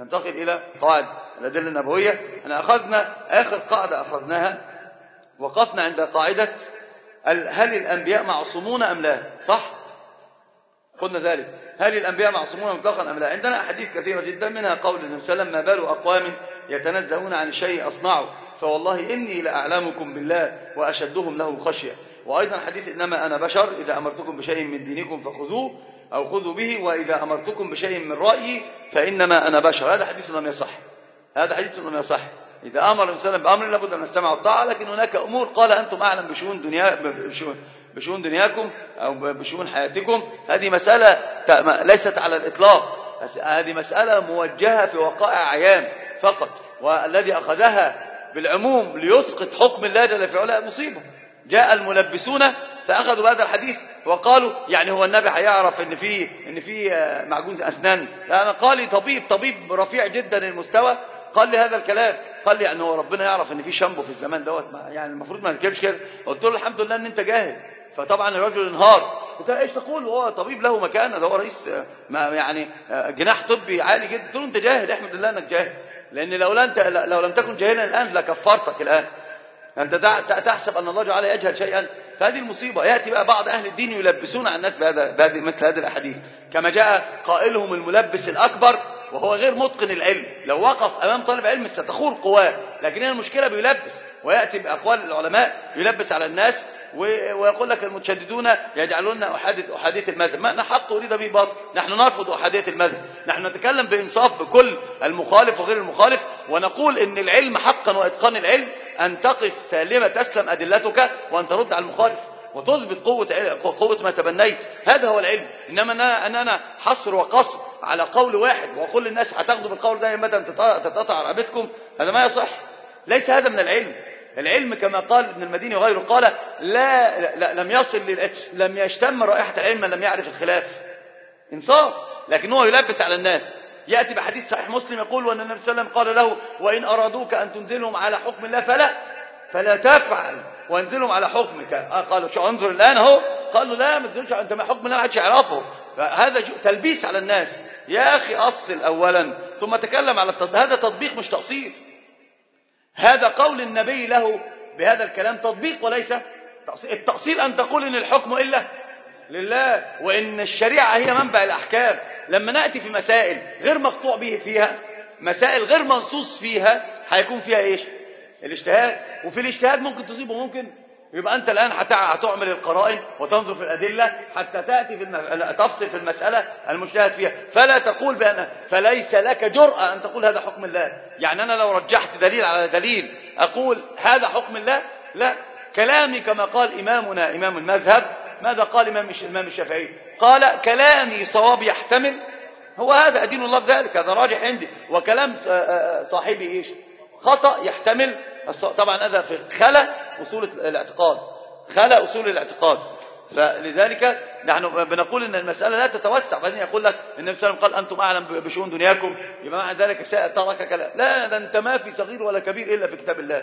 ننتقل إلى قواعد الأدلة النبوية. أنا أخذنا آخر قاعدة أخذناها وقفنا عند قاعدة هل الأنبياء معصومون أم لا؟ صح؟ قلنا ذلك. هل الأنبياء معصومون مطلقا أم لا؟ عندنا أحاديث كثيرة جدا منها قول النبي صلى الله عليه وسلم ما بال أقوام يتنزهون عن الشيء أصنعه فوالله إني لأعلمكم بالله وأشدهم له خشية. وأيضا حديث إنما أنا بشر إذا أمرتكم بشيء من دينكم فخذوه. أو خذوا به وإذا أمرتكم بشيء من رأيي فإنما أنا بشر. هذا حديث لم يصح. هذا حديث لم يصح. إذا أمر الإنسان بأمر لابد أن نستمع الطاعة لكن هناك أمور. قال أنتم أعلم بشؤون دنيا بشؤون بشؤون دنياكم أو بشؤون حياتكم. هذه مسألة ليست على الإطلاق. هذه مسألة موجهة في وقائع عيان فقط والذي أخذها بالعموم ليسقط حكم الله جل في علاه مصيبة. جاء الملبسون فأخذوا بهذا الحديث وقالوا يعني هو النبي هيعرف إن في إن في معجون أسنان. أنا قال لي طبيب طبيب رفيع جدا المستوى. قال لي هذا الكلام. قال لي يعني هو ربنا يعرف إن في شامبو في الزمان دوت. يعني المفروض ما نتكلمش كده. قلت له الحمد لله إن أنت جاهل. فطبعا الرجل انهار. قلت له إيش تقول؟ هو طبيب له مكانة. ده هو رئيس ما يعني جناح طبي عالي جدا. قلت له أنت جاهل. أحمد الله انك جاهل. لأن لو انت لو لم تكن جاهلا الآن لكفرتك الآن. أنت تحسب أن الله جعل يجهل شيئا. فهذه المصيبة. يأتي بقى بعض أهل الدين يلبسون على الناس بهذا بهذه مثل هذه الأحاديث. كما جاء قائلهم الملبس الأكبر وهو غير متقن العلم. لو وقف أمام طالب علم ستخور قواه. لكن هنا المشكلة بيلبس. ويأتي بأقوال العلماء يلبس على الناس ويقول لك المتشددون يجعلون أحادية, أحادية المذهب. ما حق أريد به باطل. نحن نرفض أحادية المذهب. نحن نتكلم بإنصاف بكل المخالف وغير المخالف ونقول إن العلم حقا وإتقان العلم أن تقف سالمة تسلم أدلتك وأن ترد على المخالف وتثبت قوة, قوة ما تبنيت. هذا هو العلم. إنما أنا, أنا, أنا حصر وقصر على قول واحد وأقول للناس هتاخدوا بالقول ده متى تتقطع رقبتكم. هذا ما يصح. ليس هذا من العلم. العلم كما قال ابن المديني وغيره قال لا, لا لم يصل لم يشتم رائحة العلم لم يعرف الخلاف. انصاف. لكن هو يلبس على الناس. يأتي بحديث صحيح مسلم يقول وأن النبي صلى الله عليه وسلم قال له وإن أرادوك أن تنزلهم على حكم الله فلا فلا تفعل. وانزلهم على حكمك. آه قالوا شو انظر الآن أهو. قالوا لا ما تنزلش أنت ما حكم الله ما حدش يعرفه. هذا تلبيس على الناس. يا أخي أصل أولا. ثم تكلم على التطبيق. هذا تطبيق مش تقصير. هذا قول النبي له بهذا الكلام تطبيق وليس التأصيل أن تقول إن الحكم إلا لله وإن الشريعة هي منبع الأحكام. لما نأتي في مسائل غير مقطوع به فيها مسائل غير منصوص فيها هيكون فيها إيش؟ الاجتهاد. وفي الاجتهاد ممكن تصيب وممكن يبقى أنت الآن هتعمل القرائن وتنظر في الأدلة حتى تأتي في الم... تفصل في المسألة المجتهد فيها. فلا تقول بأن فليس لك جرأة أن تقول هذا حكم الله. يعني أنا لو رجحت دليل على دليل أقول هذا حكم الله؟ لا. كلامي كما قال إمامنا إمام المذهب ماذا قال إمام الشافعي؟ قال كلامي صواب يحتمل. هو هذا أدين الله بذلك هذا راجح عندي. وكلام صاحبي إيش؟ خطأ يحتمل. طبعا هذا في خلا أصول الاعتقاد. خلا أصول الاعتقاد. فلذلك نحن بنقول إن المسألة لا تتوسع. بعدين يقول لك النبي صلى الله عليه وسلم قال أنتم أعلم بشؤون دنياكم. يبقى معنى ذلك ترك كلام. لا ده أنت ما في صغير ولا كبير إلا في كتاب الله.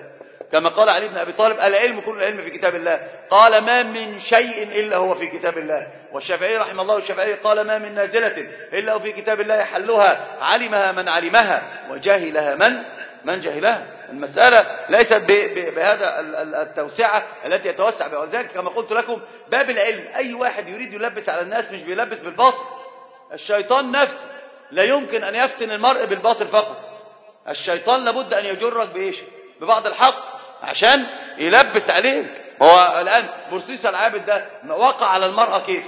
كما قال علي بن أبي طالب العلم كل العلم في كتاب الله. قال ما من شيء إلا هو في كتاب الله. والشافعي رحمه الله الشافعي قال ما من نازلة إلا هو في كتاب الله يحلها علمها من علمها وجهلها من من جهلها المسألة ليست بهذا التوسعة التي يتوسع بها. ولذلك كما قلت لكم باب العلم أي واحد يريد يلبس على الناس مش بيلبس بالباطل. الشيطان نفسه لا يمكن أن يفتن المرء بالباطل فقط. الشيطان لابد أن يجرك بإيش؟ ببعض الحق عشان يلبس عليك. هو الآن برسيس العابد ده وقع على المرأة كيف؟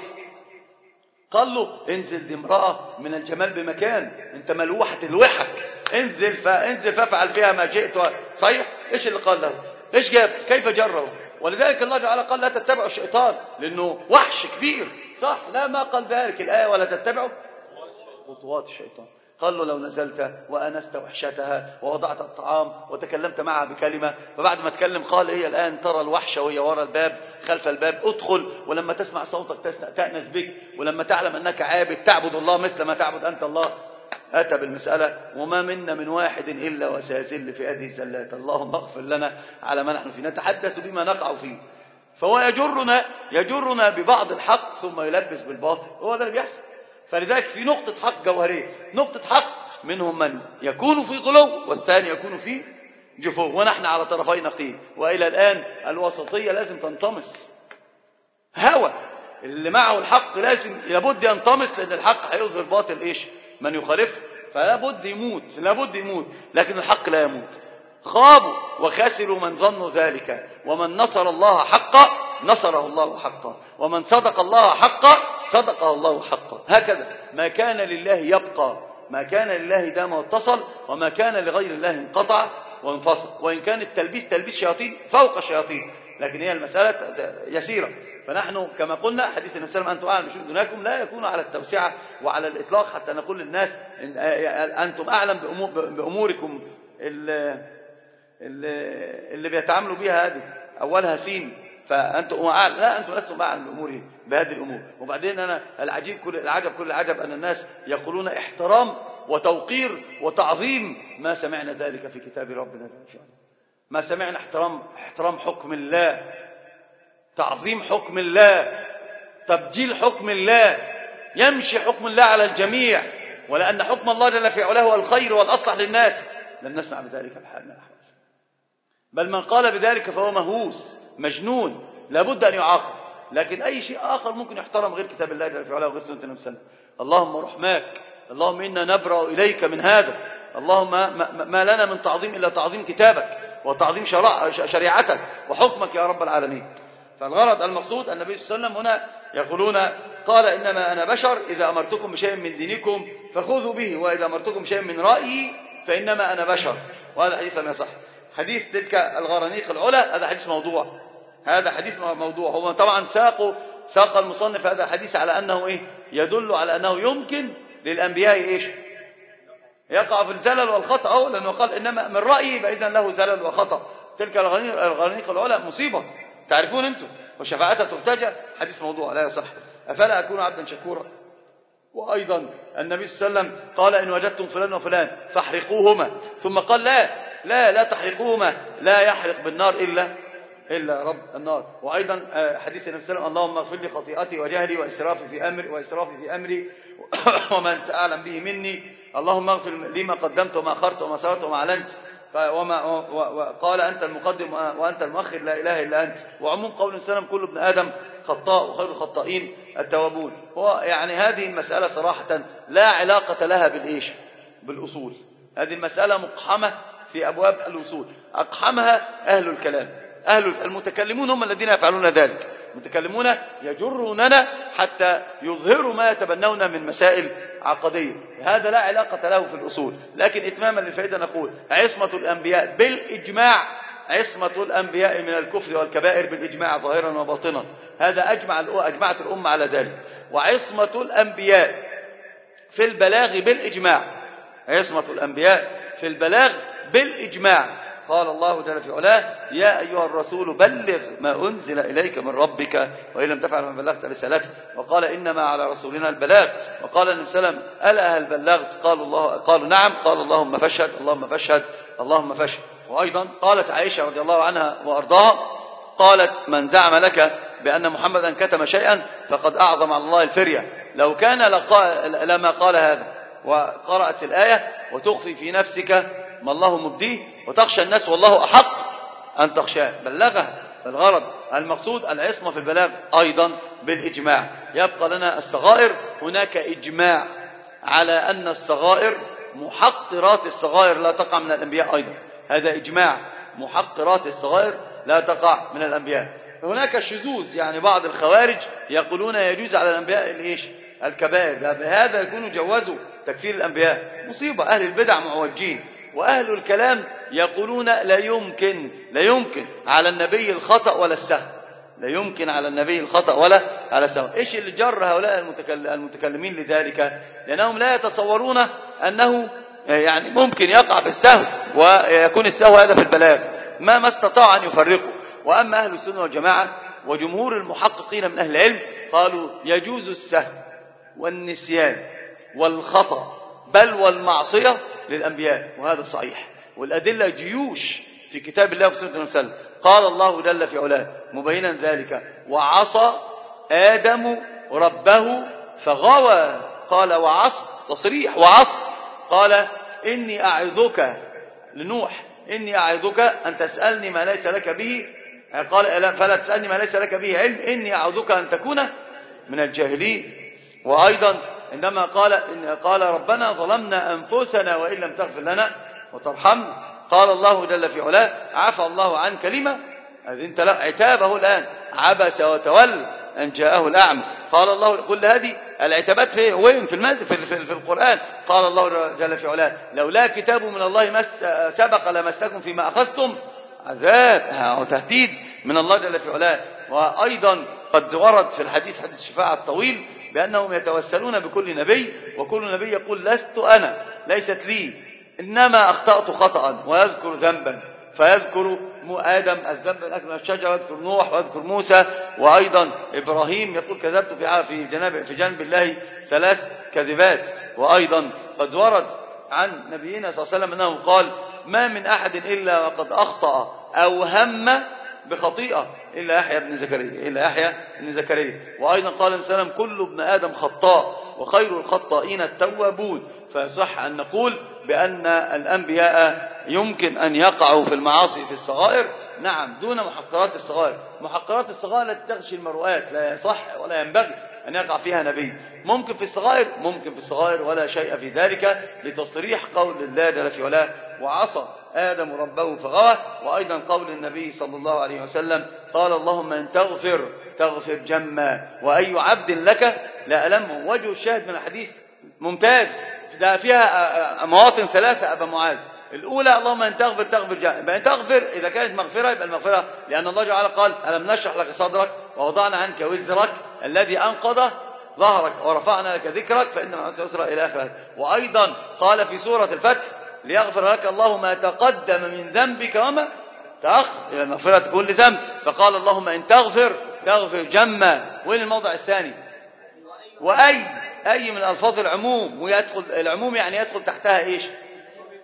قال له انزل دي امرأة من الجمال بمكان انت ملوحة الوحك. انزل فانزل فافعل فيها ما جئت صحيح؟ إيش اللي قال له؟ إيش جاب؟ كيف جره؟ ولذلك الله تعالى قال لا تتبعوا الشيطان لأنه وحش كبير. صح؟ لا ما قال ذلك الآية ولا تتبعوا. خطوات الشيطان. قال له لو نزلت وأنست وحشتها ووضعت الطعام وتكلمت معها بكلمة فبعد ما تكلم قال هي الآن ترى الوحشة وهي وراء الباب خلف الباب ادخل. ولما تسمع صوتك تأنس بك. ولما تعلم أنك عابد تعبد الله مثل ما تعبد أنت الله. أتى بالمسألة وما منا من واحد إلا وسيزل في هذه الزلات. اللهم اغفر لنا على ما نحن فيه. نتحدث بما نقع فيه. فهو يجرنا يجرنا ببعض الحق ثم يلبس بالباطل. هو ده اللي بيحصل. فلذلك في نقطة حق جوهرية. نقطة حق منهم من يكون في غلو والثاني يكون في جفو. ونحن على طرفي نقيض. وإلى الآن الوسطية لازم تنطمس. هوى اللي معه الحق لازم لابد ينطمس لأن الحق هيظهر باطل إيش؟ من يخالفه فلا بد يموت لابد يموت لكن الحق لا يموت. خابوا وخسروا من ظنوا ذلك. ومن نصر الله حقا نصره الله حقا. ومن صدق الله حقا صدقه الله حقا. هكذا. ما كان لله يبقى ما كان لله دام واتصل وما كان لغير الله انقطع وانفصل. وإن كان التلبيس تلبيس شياطين فوق الشياطين. لكن هي المسألة يسيرة. فنحن كما قلنا حديث النبي صلى الله عليه وسلم أنتم أعلم دنياكم لا يكون على التوسعة وعلى الإطلاق حتى نقول للناس إن أنتم أعلم بأموركم اللي, اللي بيتعاملوا بها هذه أولها سين فأنتم أعلم. لا أنتم لستم أعلم بأموره بهذه الأمور. وبعدين أنا العجيب كل العجب كل العجب أن الناس يقولون احترام وتوقير وتعظيم ما سمعنا ذلك في كتاب ربنا. ما سمعنا احترام احترام حكم الله. تعظيم حكم الله تبجيل حكم الله يمشي حكم الله على الجميع ولأن حكم الله جل في علاه هو الخير والأصلح للناس. لم نسمع بذلك بحال من بل من قال بذلك فهو مهووس مجنون لابد أن يعاقب. لكن أي شيء آخر ممكن يحترم غير كتاب الله جل في علاه وغير سنة النبي صلى اللهم رحماك اللهم إنا نبرأ إليك من هذا. اللهم ما لنا من تعظيم إلا تعظيم كتابك وتعظيم شريعتك وحكمك يا رب العالمين. فالغرض المقصود النبي صلى الله عليه وسلم هنا يقولون قال إنما أنا بشر إذا أمرتكم بشيء من دينكم فخذوا به وإذا أمرتكم بشيء من رأيي فإنما أنا بشر. وهذا حديث لم يصح. حديث تلك الغرانيق العلا هذا حديث موضوع. هذا حديث موضوع. هو طبعا ساقوا ساق المصنف هذا الحديث على أنه إيه؟ يدل على أنه يمكن للأنبياء إيش؟ يقع في الزلل والخطأ أو لأنه قال إنما من رأيي فإذا له زلل وخطأ. تلك الغرانيق العلا مصيبة. تعرفون أنتم وشفاعتها ترتجى. حديث موضوع لا يصح. أفلا أكون عبدا شكورا؟ وأيضا النبي صلى الله عليه وسلم قال إن وجدتم فلان وفلان فاحرقوهما. ثم قال لا لا لا تحرقوهما. لا يحرق بالنار إلا إلا رب النار. وأيضا آه، حديث النبي صلى الله عليه وسلم اللهم اغفر لي خطيئتي وجهلي وإسرافي في أمري وإسرافي في أمري. وما أنت أعلم به مني اللهم اغفر لي ما قدمت وما أخرت وما سررت وما أعلنت. وما وقال أنت المقدم وأنت المؤخر لا إله إلا أنت. وعموم قول السلام كل ابن آدم خطاء وخير الخطائين التوابون. يعني هذه المسألة صراحة لا علاقة لها بالإيش؟ بالأصول. هذه المسألة مقحمة في أبواب الأصول أقحمها أهل الكلام. أهل المتكلمون هم الذين يفعلون ذلك. المتكلمون يجروننا حتى يظهروا ما يتبنون من مسائل عقدية. هذا لا علاقة له في الأصول. لكن إتماما للفائدة نقول عصمة الأنبياء بالإجماع عصمة الأنبياء من الكفر والكبائر بالإجماع ظاهرا وباطنا. هذا أجمع أجمعت الأمة على ذلك. وعصمة الأنبياء في البلاغ بالإجماع عصمة الأنبياء في البلاغ بالإجماع. قال الله جل في علاه يا أيها الرسول بلغ ما أنزل إليك من ربك وإن لم تفعل ما بلغت رسالته. وقال إنما على رسولنا البلاغ. وقال النبي صلى الله عليه وسلم ألا هل بلغت؟ قالوا, الله قالوا نعم. قال اللهم فاشهد اللهم فاشهد اللهم فاشهد. وأيضا قالت عائشة رضي الله عنها وأرضاها قالت من زعم لك بأن محمدا كتم شيئا فقد أعظم على الله الفرية. لو كان لما قال هذا وقرأت الآية وتخفي في نفسك ما الله مبديه وتخشى الناس والله أحق أن تخشاه. بلغها فالغرض المقصود العصمة في البلاغ أيضا بالإجماع. يبقى لنا الصغائر هناك إجماع على أن الصغائر محقرات الصغائر لا تقع من الأنبياء أيضا. هذا إجماع. محقرات الصغائر لا تقع من الأنبياء. هناك شذوذ يعني بعض الخوارج يقولون يجوز على الأنبياء الإيش؟ الكبائر. بهذا يكونوا جوزوا تكفير الأنبياء. مصيبة. أهل البدع معوجين. وأهل الكلام يقولون لا يمكن لا يمكن على النبي الخطأ ولا السهو لا يمكن على النبي الخطأ ولا على السهو إيش اللي جر هؤلاء المتكلمين لذلك؟ لأنهم لا يتصورون أنه يعني ممكن يقع بالسهو ويكون السهو هذا في البلاغ. ما ما استطاع أن يفرقوا وأما أهل السنة والجماعة وجمهور المحققين من أهل العلم قالوا يجوز السهو والنسيان والخطأ بل والمعصية للأنبياء وهذا صحيح. والأدلة جيوش في كتاب الله وفي سنة وسلم. قال الله جل في علاه مبينا ذلك. وعصى آدم ربه فغوى. قال وعصى. تصريح وعصى. قال إني أعظك. لنوح إني أعظك أن تسألني ما ليس لك به. قال فلا تسألني ما ليس لك به علم. إني أعوذك أن تكون من الجاهلين. وأيضا عندما قال إن قال ربنا ظلمنا أنفسنا وإن لم تغفر لنا وترحمنا قال الله جل في علاه عفى الله عنك لما أذنت له. عتابه الآن عبس وتولى أن جاءه الأعمى. قال الله كل هذه العتابات في وين؟ في المز في, في, في القرآن. قال الله جل في علاه لولا كتاب من الله مس سبق لمسكم فيما أخذتم عذاب. أو تهديد من الله جل في علاه. وأيضا قد ورد في الحديث حديث الشفاعة الطويل بأنهم يتوسلون بكل نبي وكل نبي يقول لست أنا ليست لي. إنما أخطأت خطأ ويذكر ذنبا فيذكر آدم الذنب الأكبر من الشجرة نوح ويذكر موسى وأيضا إبراهيم يقول كذبت في في في جنب الله ثلاث كذبات. وأيضا قد ورد عن نبينا صلى الله عليه وسلم أنه قال ما من أحد إلا وقد أخطأ أو هم بخطيئة. إلا يحيى بن زكريا إلا يحيى بن زكريا. وأيضا قال السلام كل ابن آدم خطاء وخير الخطائين التوابون. فصح أن نقول بأن الأنبياء يمكن أن يقعوا في المعاصي في الصغائر. نعم دون محقرات الصغائر. محقرات الصغائر التي تغشي المروءات لا يصح ولا ينبغي أن يقع فيها نبي. ممكن في الصغائر؟ ممكن في الصغائر ولا شيء في ذلك لتصريح قول الله جل في علاه وعصى آدم ربه فغوى. وأيضا قول النبي صلى الله عليه وسلم قال اللهم إن تغفر تغفر جما. وأي عبد لك لا ألمه وجه الشاهد من الحديث ممتاز. ده فيها مواطن ثلاثة أبا معاذ. الأولى اللهم أن تغفر تغفر أن تغفر إذا كانت مغفرة يبقى المغفرة. لأن الله تعالى قال ألم نشرح لك صدرك ووضعنا عنك وزرك الذي أنقض ظهرك ورفعنا لك ذكرك فإن مع يسرا إلى آخره وأيضا قال في سورة الفتح ليغفر لك الله ما تقدم من ذنبك وما تأخر. إلى المغفرة كل ذنب فقال اللهم إن تغفر تغفر جما وين الموضع الثاني؟ وأي أي من ألفاظ العموم. ويدخل العموم يعني يدخل تحتها إيش؟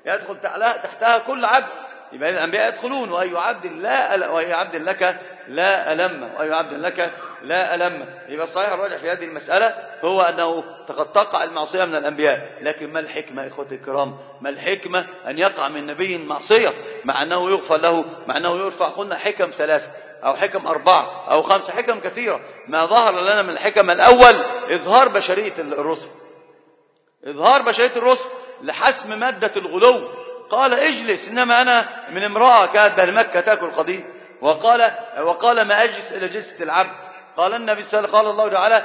يدخل تحتها كل عبد. يبقى الأنبياء يدخلون. وأي عبد لا وأي عبد لك لا ألم. وأي عبد لك لا ألم. يبقى الصحيح الراجح في هذه المسألة هو أنه قد تقع المعصية من الأنبياء. لكن ما الحكمة إخوتي الكرام؟ ما الحكمة أن يقع من نبي معصية مع أنه يغفر له مع أنه يرفع؟ قلنا حكم ثلاثة أو حكم أربعة أو خمسة حكم كثيرة. ما ظهر لنا من الحكم الأول إظهار بشرية الرسل. إظهار بشرية الرسل لحسم مادة الغلو. قال اجلس إنما أنا من امرأة كانت بهل تأكل قضيب وقال, وقال ما أجلس إلى جلسة العبد. قال النبي صلى الله الله تعالى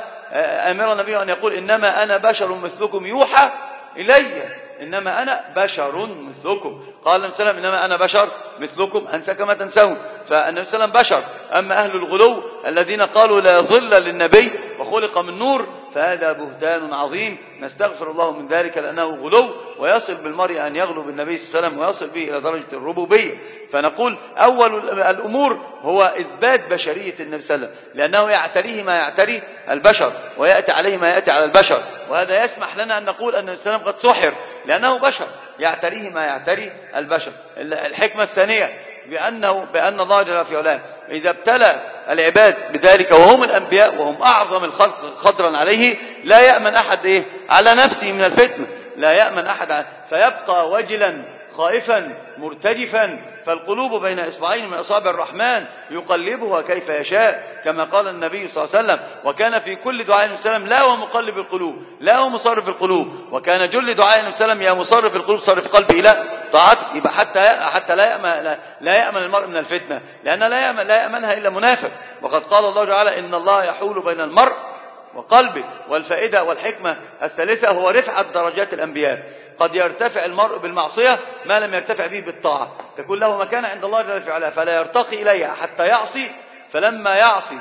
أمر النبي أن يقول إنما أنا بشر مثلكم يوحى إلي. إنما أنا بشر مثلكم. قال النبي صلى الله عليه وسلم إنما أنا بشر مثلكم أنسى كما تنسون. فالنبي صلى الله عليه وسلم بشر. أما أهل الغلو الذين قالوا لا ظل للنبي وخلق من نور فهذا بهتان عظيم نستغفر الله من ذلك لأنه غلو ويصل بالمرء أن يغلو بالنبي صلى الله عليه وسلم ويصل به إلى درجة الربوبية. فنقول أول الأمور هو إثبات بشرية النبي صلى الله عليه وسلم لأنه يعتريه ما يعتري البشر ويأتي عليه ما يأتي على البشر. وهذا يسمح لنا أن نقول أن النبي صلى الله عليه وسلم قد سحر لأنه بشر يعتريه ما يعتري البشر. الحكمة الثانية بأنه بأن الله جل في علاه. إذا ابتلى العباد بذلك وهم الأنبياء وهم أعظم الخلق خطرا عليه لا يأمن أحد إيه؟ على نفسه من الفتنة. لا يأمن أحد فيبقى وجلا خائفا مرتجفا. فالقلوب بين إصبعين من أصابع الرحمن يقلبها كيف يشاء كما قال النبي صلى الله عليه وسلم. وكان في كل دعاء وسلم لا ومقلب القلوب لا ومصرف القلوب. وكان جل دعاء وسلم يا مصرف القلوب صرف قلبي إلى طاعتك يبقى حتى حتى لا يأمن لا, يأمن المرء من الفتنة لأن لا يأمن لا يأمنها إلا منافق. وقد قال الله تعالى إن الله يحول بين المرء وقلبه والفائدة والحكمة الثالثة هو رفعة درجات الأنبياء. قد يرتفع المرء بالمعصية ما لم يرتفع به بالطاعة. تكون له مكان عند الله جل وعلا فلا يرتقي إليها حتى يعصي فلما يعصي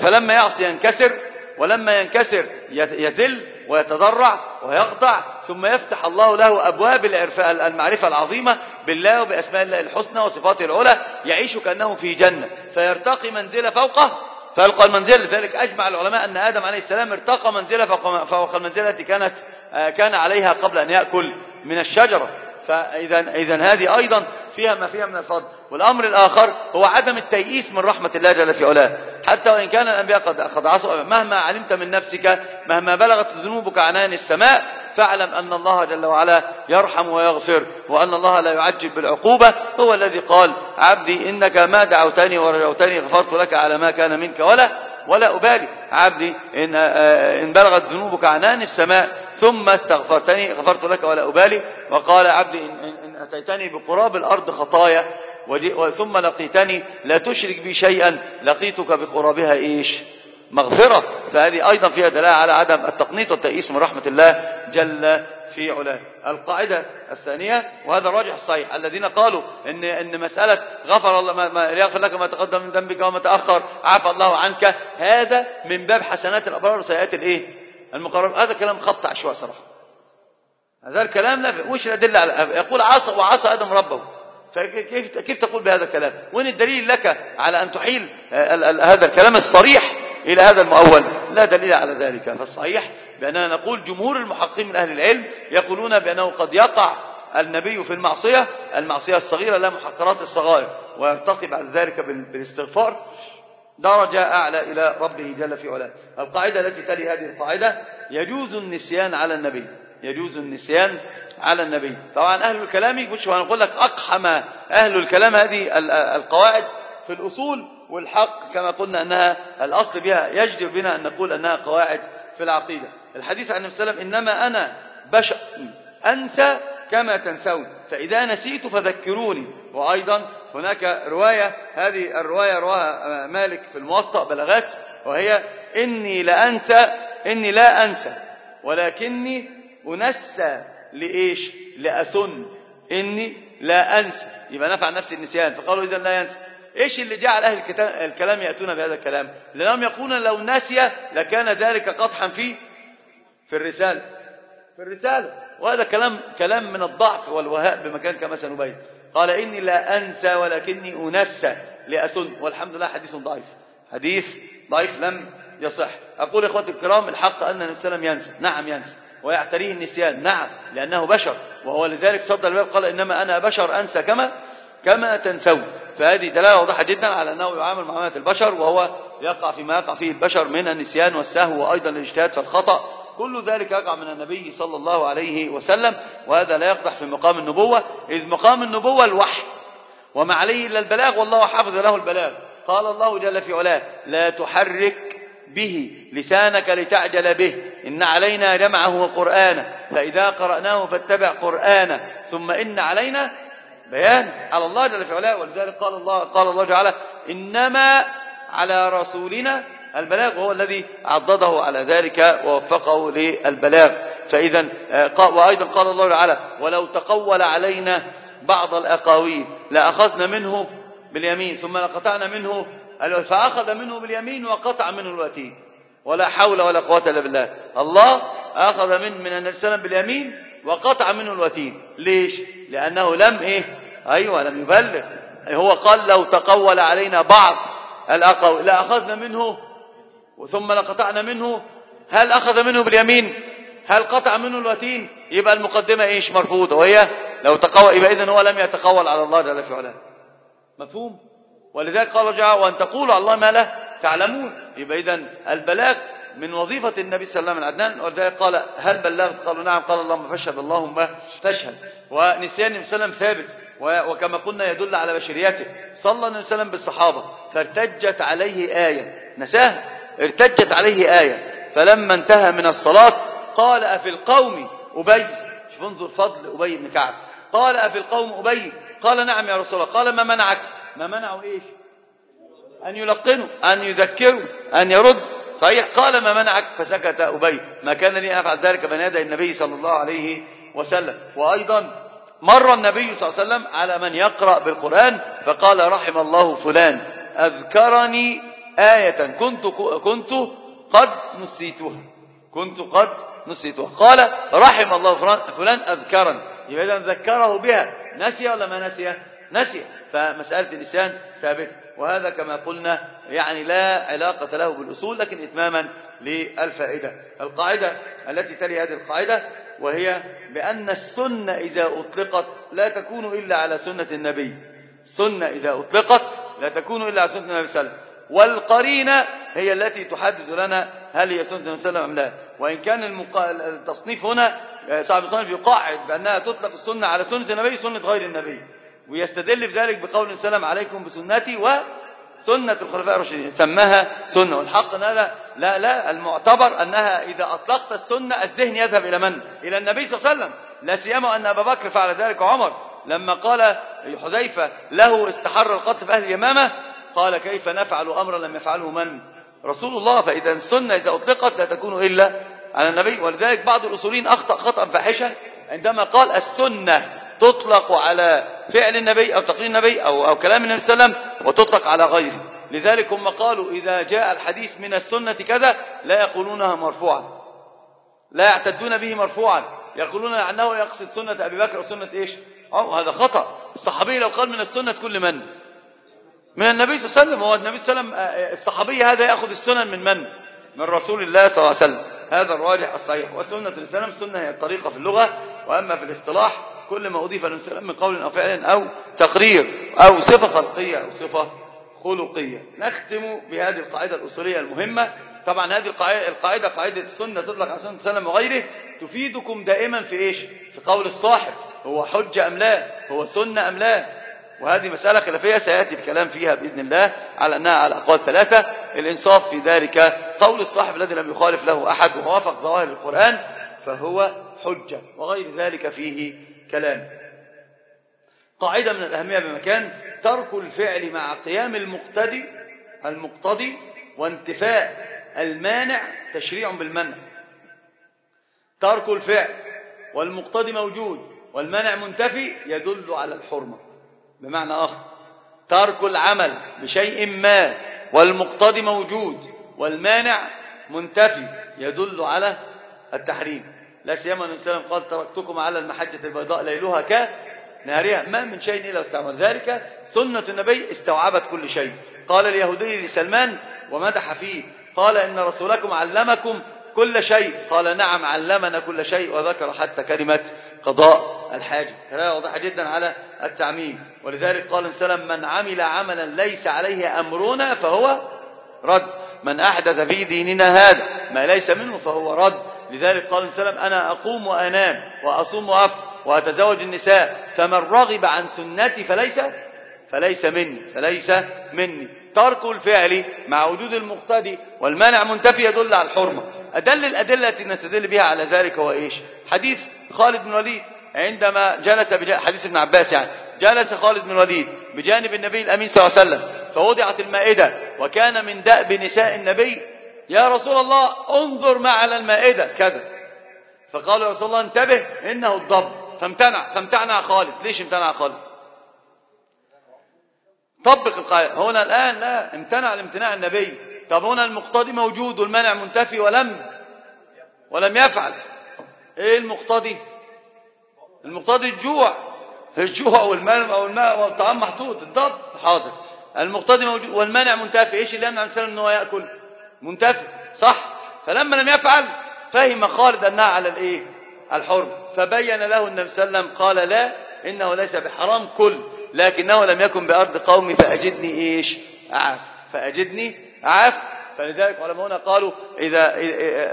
فلما يعصي ينكسر ولما ينكسر يذل ويتضرع ويخضع ثم يفتح الله له أبواب المعرفة العظيمة بالله وبأسماء الله الحسنى وصفاته العلى يعيش كأنه في جنة. فيرتقي منزلة فوقه فيلقى المنزل لذلك أجمع العلماء أن آدم عليه السلام ارتقى منزلة فوق المنزلة التي كانت كان عليها قبل أن يأكل من الشجرة فإذا إذا هذه أيضا فيها ما فيها من الفضل. والأمر الآخر هو عدم التيئيس من رحمة الله جل في علاه. حتى وإن كان الأنبياء قد قد عصوا مهما علمت من نفسك مهما بلغت ذنوبك عنان السماء فاعلم أن الله جل وعلا يرحم ويغفر وأن الله لا يعجل بالعقوبة. هو الذي قال عبدي إنك ما دعوتني ورجوتني غفرت لك على ما كان منك ولا ولا أبالي. عبدي إن, إن بلغت ذنوبك عنان السماء ثم استغفرتني غفرت لك ولا أبالي. وقال عبدي إن, إن أتيتني بقراب الأرض خطايا ثم لقيتني لا تشرك بي شيئا لقيتك بقرابها إيش؟ مغفرة. فهذه أيضا فيها دلالة على عدم التقنيط والتأييس من رحمة الله جل في علاه. القاعدة الثانية وهذا الراجح الصحيح. الذين قالوا إن, إن مسألة غفر الله ما, يغفر لك ما تقدم من ذنبك وما تأخر عفى الله عنك هذا من باب حسنات الأبرار وسيئات الإيه؟ المقرب هذا كلام خط عشواء صراحة. هذا الكلام لا وش الأدلة على يقول عصى وعصى آدم ربه. فكيف كيف تقول بهذا الكلام؟ وين الدليل لك على أن تحيل هذا الكلام الصريح إلى هذا المؤول؟ لا دليل على ذلك. فالصحيح بأننا نقول جمهور المحققين من أهل العلم يقولون بأنه قد يقع النبي في المعصية المعصية الصغيرة لا محقرات الصغائر ويرتقي بعد ذلك بالاستغفار. درجة أعلى إلى ربه جل في علاه. القاعدة التي تلي هذه القاعدة يجوز النسيان على النبي. يجوز النسيان على النبي. طبعا أهل الكلام مش هنقول لك أقحم أهل الكلام هذه القواعد في الأصول والحق كما قلنا أنها الأصل بها. يجدر بنا أن نقول أنها قواعد في العقيدة. الحديث عن النبي وسلم إنما أنا بشر أنسى كما تنسون فإذا نسيت فذكروني. وأيضا هناك رواية هذه الرواية رواها مالك في الموطأ بلغات وهي إني لأنسى إني لا أنسى ولكني أنسى لإيش؟ لأسن. إني لا أنسى. يبقى نفع نفس النسيان. فقالوا إذا لا ينسى. إيش اللي جعل أهل الكلام يأتون بهذا الكلام؟ لأنهم يقولون لو نسي لكان ذلك قطحا في في الرسالة. في الرسالة. وهذا كلام كلام من الضعف والوهاء بمكان كما سنبين. قال إني لا أنسى ولكني أنسى لأسن. والحمد لله حديث ضعيف. حديث ضعيف لم يصح. أقول إخوتي الكرام الحق أن النبي صلى ينسى. نعم ينسى. ويعتريه النسيان. نعم لأنه بشر. وهو لذلك صد الباب قال إنما أنا بشر أنسى كما كما تنسون. فهذه دلالة واضحة جدا على أنه يعامل معاملة البشر وهو يقع فيما يقع فيه البشر من النسيان والسهو وأيضا الاجتهاد في الخطأ. كل ذلك يقع من النبي صلى الله عليه وسلم وهذا لا يقدح في مقام النبوة إذ مقام النبوة الوحي وما عليه إلا البلاغ والله حفظ له البلاغ. قال الله جل في علاه لا تحرك به لسانك لتعجل به إن علينا جمعه وقرآنه فإذا قرأناه فاتبع قرآنه ثم إن علينا بيان. على الله جل في علاه ولذلك قال الله قال الله تعالى إنما على رسولنا البلاغ وهو الذي عضده على ذلك ووفقه للبلاغ. فإذا آه، وأيضا قال الله تعالى ولو تقول علينا بعض الأقاويل لأخذنا منه باليمين ثم لقطعنا منه فأخذ منه باليمين وقطع منه الوتين. ولا حول ولا قوة إلا بالله. الله أخذ من من النبي صلى باليمين وقطع منه الوتين. ليش؟ لأنه لم إيه؟ أيوة لم يبلغ. هو قال لو تقول علينا بعض الأقوى لأخذنا منه ثم لقطعنا منه. هل أخذ منه باليمين؟ هل قطع منه الوتين؟ يبقى المقدمة إيش مرفوضة؟ وهي لو تقوى يبقى إذن هو لم يتقول على الله جل في علاه. مفهوم؟ ولذلك قال جعل وأن تقولوا الله ما لا تعلمون. يبقى إذن البلاغ من وظيفة النبي صلى الله عليه وسلم العدنان ولذلك قال هل بلغت؟ قالوا نعم. قال اللهم فاشهد اللهم فاشهد. ونسيان النبي صلى الله عليه وسلم ثابت. وكما قلنا يدل على بشريته. صلى النبي صلى الله عليه وسلم بالصحابة. فارتجت عليه آية. نساها ارتجت عليه آية. فلما انتهى من الصلاة قال أفي القوم أبي؟ شوف انظر فضل أبي بن كعب. قال أفي القوم أبي؟ قال نعم يا رسول الله. قال ما منعك؟ ما منعوا إيش؟ أن يلقنوا أن يذكروا أن يرد. صحيح؟ قال ما منعك؟ فسكت أبي. ما كان لي أفعل ذلك بين يدي النبي صلى الله عليه وسلم. وأيضا مر النبي صلى الله عليه وسلم على من يقرأ بالقرآن فقال رحم الله فلان أذكرني آية كنت كنت قد نسيتها. كنت قد نسيتها. قال رحم الله فلان أذكرني يبقى إذا ذكره بها. نسي ولا ما نسي؟ نسي. فمسألة اللسان ثابتة. وهذا كما قلنا يعني لا علاقة له بالأصول لكن إتماما للفائدة. القاعدة التي تلي هذه القاعدة وهي بأن السنة إذا أطلقت لا تكون إلا على سنة النبي. السنة إذا أطلقت لا تكون إلا على سنة النبي صلى الله عليه وسلم. والقرينة هي التي تحدد لنا هل هي سنة النبي صلى الله عليه وسلم أم لا. وإن كان التصنيف هنا صاحب الصنف يقاعد بأنها تطلق السنة على سنة النبي سنة غير النبي. ويستدل في ذلك بقول السلام عليكم بسنتي وسنة الخلفاء الراشدين. سماها سنة. والحق أن هذا لا لا المعتبر أنها إذا أطلقت السنة الذهن يذهب إلى من؟ إلى النبي صلى الله عليه وسلم. لا سيما أن أبا بكر فعل ذلك وعمر. لما قال حذيفة له استحر القتل في أهل اليمامة قال كيف نفعل أمرا لم يفعله من؟ رسول الله فإذا السنة إذا أطلقت لا تكون إلا على النبي ولذلك بعض الأصولين أخطأ خطأ فاحشا عندما قال السنة تطلق على فعل النبي أو تقرير النبي أو, أو كلام النبي صلى الله عليه وسلم وتطلق على غيره. لذلك هم قالوا إذا جاء الحديث من السنة كذا لا يقولونها مرفوعا. لا يعتدون به مرفوعا. يقولون أنه يقصد سنة أبي بكر وسنة إيش؟ أو هذا خطأ. الصحابي لو قال من السنة كل من؟ من النبي صلى الله عليه وسلم هو النبي صلى الله عليه وسلم الصحابي هذا يأخذ السنن من من؟ من رسول الله صلى الله عليه وسلم. هذا الراجح الصحيح. وسنة الإسلام السنة هي الطريقة في اللغة وأما في الاصطلاح كل ما أضيف للإسلام من قول أو فعل أو تقرير أو صفة خلقية أو صفة خلقية. نختم بهذه القاعدة الأصولية المهمة. طبعا هذه القاعدة قاعدة السنة تطلق على سنة السلام وغيره. تفيدكم دائما في إيش؟ في قول الصاحب هو حجة أم لا؟ هو سنة أم لا؟ وهذه مسألة خلافية سيأتي الكلام فيها بإذن الله على أنها على أقوال ثلاثة. الإنصاف في ذلك قول الصاحب الذي لم يخالف له أحد ووافق ظواهر القرآن فهو حجة وغير ذلك فيه كلام. قاعدة من الأهمية بمكان ترك الفعل مع قيام المقتدي المقتضي وانتفاء المانع تشريع بالمنع. ترك الفعل والمقتضي موجود والمانع منتفي يدل على الحرمة. بمعنى آخر. ترك العمل بشيء ما والمقتضي موجود والمانع منتفي يدل على التحريم. لا سيما أن السلام قال تركتكم على المحجة البيضاء ليلها كنهارها ما من شيء إلا استعمل. ذلك سنة النبي استوعبت كل شيء. قال اليهودي لسلمان ومدح فيه. قال إن رسولكم علمكم كل شيء. قال نعم علمنا كل شيء وذكر حتى كلمة قضاء الحاجة. كلام واضحة جدا على التعميم. ولذلك قال سلام من عمل عملا ليس عليه أمرنا فهو رد. من أحدث في ديننا هذا ما ليس منه فهو رد. لذلك قال السلام أنا أقوم وأنام وأصوم وأفطر وأتزوج النساء. فمن رغب عن سنتي فليس فليس مني فليس مني. ترك الفعل مع وجود المقتدي والمانع منتفي يدل على الحرمة. أدل الأدلة التي نستدل بها على ذلك هو إيش؟ حديث خالد بن وليد عندما جلس حديث ابن عباس يعني جلس خالد بن وليد بجانب النبي الأمين صلى الله عليه وسلم فوضعت المائدة وكان من دأب نساء النبي يا رسول الله انظر ما على المائدة. كذا. فقال يا رسول الله انتبه إنه الضب. فامتنع فامتنع خالد. ليش امتنع خالد؟ طبق القاعدة. هنا الآن لا امتنع الامتناع النبي. طب هنا المقتضي موجود والمنع منتفي ولم ولم يفعل. إيه المقتضي؟ المقتضي الجوع. الجوع والماء أو الماء والطعام محطوط. الضب. حاضر. المقتضي موجود والمانع منتفي. إيش اللي يمنع الإنسان ان هو يأكل؟ منتفي. صح. فلما لم يفعل فهم خالد أنها على الإيه؟ الحرم. فبين له النبي صلى الله عليه وسلم قال لا إنه ليس بحرام كل. لكنه لم يكن بأرض قومي فأجدني إيش؟ اعاف فأجدني اعاف فلذلك علماؤنا قالوا إذا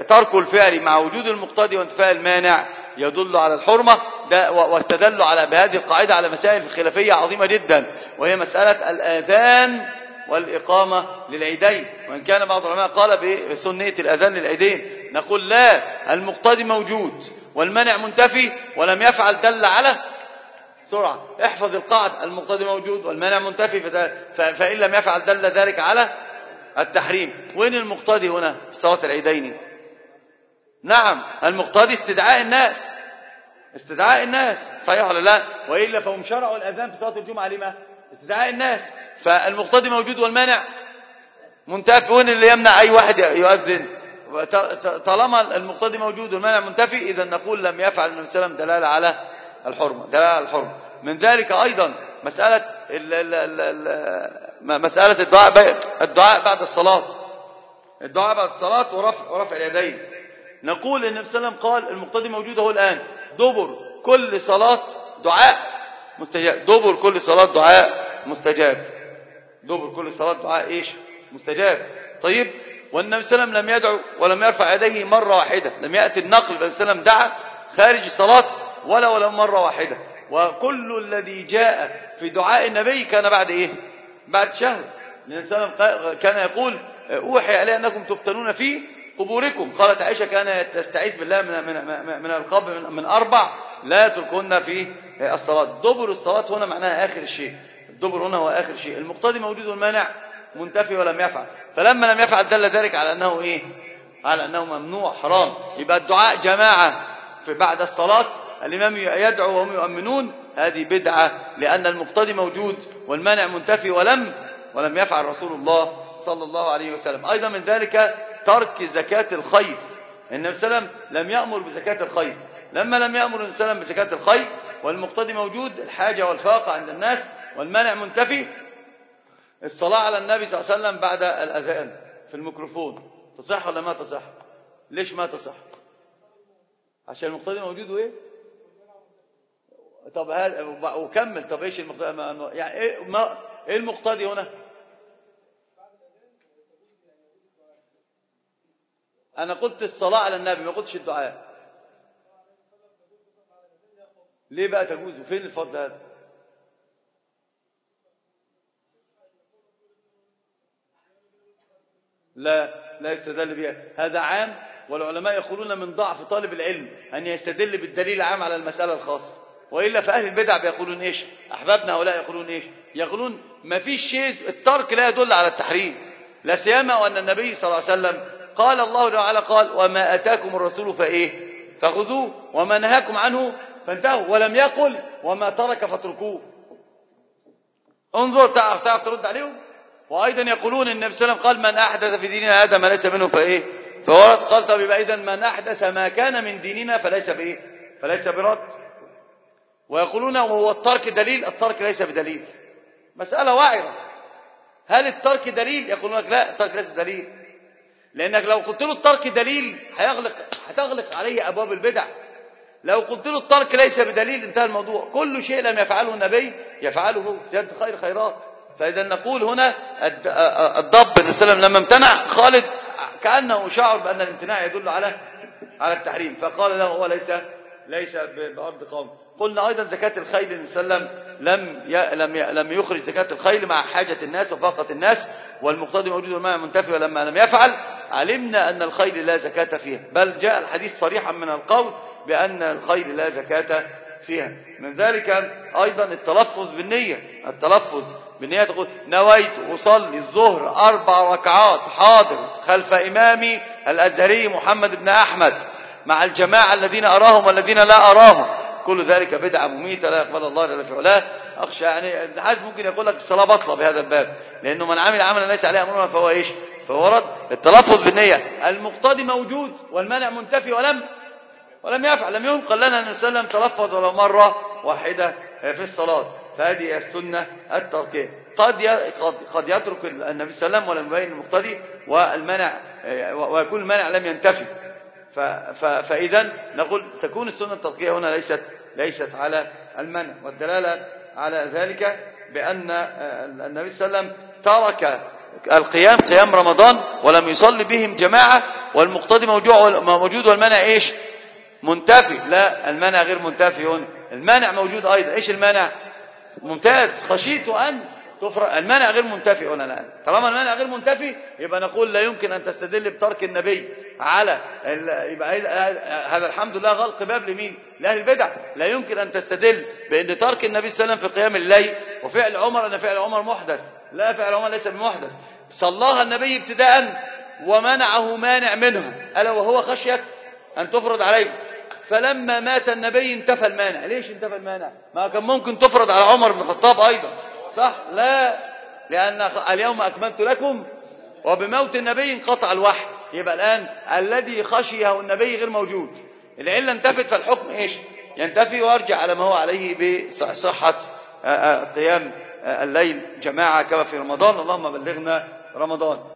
تركوا الفعل مع وجود المقتضي وانتفاء المانع يدل على الحرمة. ده واستدلوا على بهذه القاعدة على مسائل خلافية عظيمة جدا وهي مسألة الآذان والإقامة للعيدين. وإن كان بعض العلماء قال بسنية الأذان للعيدين. نقول لا المقتضي موجود والمنع منتفي ولم يفعل دل على سرعة. احفظ القاعدة المقتضي موجود والمنع منتفي فإن لم يفعل دل ذلك على التحريم. وين المقتضي هنا؟ في صلاة العيدين. نعم المقتضي استدعاء الناس. استدعاء الناس صحيح ولا لا؟ وإلا فهم شرعوا الأذان في صلاة الجمعة لما؟ استدعاء الناس. فالمقتضي موجود والمانع. منتفي وين اللي يمنع أي واحد يؤذن؟ طالما المقتضي موجود والمانع منتفي. إذا نقول لم يفعل النبي صلى الله عليه وسلم دلالة على الحرمة. دلالة على الحرمة. من ذلك أيضا مسألة ال ال ال ال مسألة الدعاء الدعاء بعد الصلاة. الدعاء بعد الصلاة ورفع, ورفع اليدين. نقول إن النبي صلى الله عليه وسلم قال المقتدي موجود هو الآن. دبر كل صلاة دعاء مستجاب. دبر كل صلاة دعاء مستجاب. دبر كل صلاة دعاء إيش؟ مستجاب. طيب والنبي صلى الله عليه وسلم لم يدعو ولم يرفع يديه مرة واحدة. لم يأتي النقل النبي صلى الله عليه وسلم دعا خارج الصلاة ولا ولا مرة واحدة. وكل الذي جاء في دعاء النبي كان بعد إيه؟ بعد شهر. عليه وسلم كان يقول أوحي علي أنكم تفتنون في قبوركم. قالت عائشة كانت تستعيذ بالله من من من القبر من, من أربع لا يتركهن في الصلاة. دبر الصلاة هنا معناها آخر الشيء الدبر هنا هو آخر شيء. المقتدي موجود والمانع منتفي ولم يفعل. فلما لم يفعل دل ذلك على أنه إيه؟ على أنه ممنوع حرام. يبقى الدعاء جماعة في بعد الصلاة. الإمام يدعو وهم يؤمنون هذه بدعة لأن المقتدي موجود والمانع منتفي ولم ولم يفعل رسول الله صلى الله عليه وسلم. أيضا من ذلك ترك زكاة الخير. النبي صلى الله عليه وسلم لم يأمر بزكاة الخير. لما لم يأمر النبي صلى الله عليه وسلم بزكاة الخير والمقتدي موجود الحاجة والفاقة عند الناس والمانع منتفي الصلاة على النبي صلى الله عليه وسلم بعد الأذان في الميكروفون. تصح ولا ما تصح؟ ليش ما تصح؟ عشان المقتدي موجود وإيه؟ طب هذا وكمل. طب إيش المقتدي يعني إيه ما إيه المقتدي هنا؟ أنا قلت الصلاة على النبي ما قلتش الدعاء. ليه بقى تجوز؟ وفين الفضل هذا؟ لا لا يستدل بها. هذا عام والعلماء يقولون من ضعف طالب العلم أن يستدل بالدليل عام على المسألة الخاصة. وإلا فأهل البدع بيقولون إيش؟ أحبابنا هؤلاء يقولون إيش؟ يقولون ما فيش شيء الترك لا يدل على التحريم. لا سيما وأن النبي صلى الله عليه وسلم قال الله تعالى قال وما أتاكم الرسول فإيه؟ فخذوه. وما نهاكم عنه فانتهوا. ولم يقل وما ترك فاتركوه. انظر تعرف تعرف ترد عليهم؟ وأيضا يقولون النبي صلى الله عليه وسلم قال من أحدث في ديننا هذا ما ليس منه فإيه؟ فورد قال طب يبقى إذا من أحدث ما كان من ديننا فليس بإيه؟ فليس برد. ويقولون وهو الترك دليل الترك ليس بدليل. مسألة واعرة. هل الترك دليل؟ يقولون لك لا الترك ليس دليل لأنك لو قلت له الترك دليل هيغلق هتغلق عليه أبواب البدع. لو قلت له الترك ليس بدليل انتهى الموضوع. كل شيء لم يفعله النبي يفعله زيادة خير خيرات. فإذا نقول هنا الضب النبي صلى لما امتنع خالد كأنه شعر بأن الامتناع يدل على على التحريم. فقال له هو ليس ليس بأرض قوم. قلنا أيضا زكاة الخيل صلى الله عليه وسلم لم لم لم يخرج زكاة الخيل مع حاجة الناس وفاقة الناس والمقتضي موجود والماء منتفي ولما لم يفعل. علمنا أن الخيل لا زكاة فيها بل جاء الحديث صريحا من القول بأن الخيل لا زكاة فيها. من ذلك أيضا التلفظ بالنية. التلفظ بالنية تقول نويت أصلي الظهر أربع ركعات حاضر خلف إمامي الأزهري محمد بن أحمد مع الجماعة الذين أراهم والذين لا أراهم. كل ذلك بدعة مميتة لا يقبل الله جل في علاه أخشى يعني الحاج ممكن يقول لك الصلاة بطلة بهذا الباب لأنه من عمل عملا ليس عليه أمرنا فهو إيش؟ فهو رد. التلفظ بالنية المقتضي موجود والمانع منتفي ولم ولم يفعل لم ينقل لنا أن وسلم تلفظ ولو مرة واحدة في الصلاة. فهذه السنة التركية. قد قد يترك النبي صلى الله عليه وسلم ولم يبين المقتدي والمنع ويكون المنع لم ينتفي. فإذا نقول تكون السنة التركية هنا ليست ليست على المنع. والدلالة على ذلك بأن النبي صلى الله عليه وسلم ترك القيام قيام رمضان ولم يصلي بهم جماعة والمقتدي موجود والمنع إيش؟ منتفي. لا المانع غير منتفي. هنا المانع موجود أيضا. إيش المانع ممتاز. خشيت أن تفرق المانع غير منتفي هنا الآن. طالما المانع غير منتفي يبقى نقول لا يمكن أن تستدل بترك النبي. على يبقى هذا الحمد لله غلق باب لمين؟ لأهل البدع. لا يمكن أن تستدل بأن ترك النبي صلى الله عليه وسلم في قيام الليل وفعل عمر أن فعل عمر محدث. لا فعل عمر ليس بمحدث. صلاها النبي ابتداء ومنعه مانع منه ألا وهو خشية أن تفرض عليه. فلما مات النبي انتفى المانع. ليش انتفى المانع؟ ما كان ممكن تفرض على عمر بن الخطاب أيضا. صح؟ لا لأن اليوم أكملت لكم. وبموت النبي انقطع الوحي. يبقى الآن الذي خشيه النبي غير موجود. العلة انتفت فالحكم إيش؟ ينتفي ويرجع على ما هو عليه بصحة قيام الليل. جماعة كما في رمضان. اللهم بلغنا رمضان.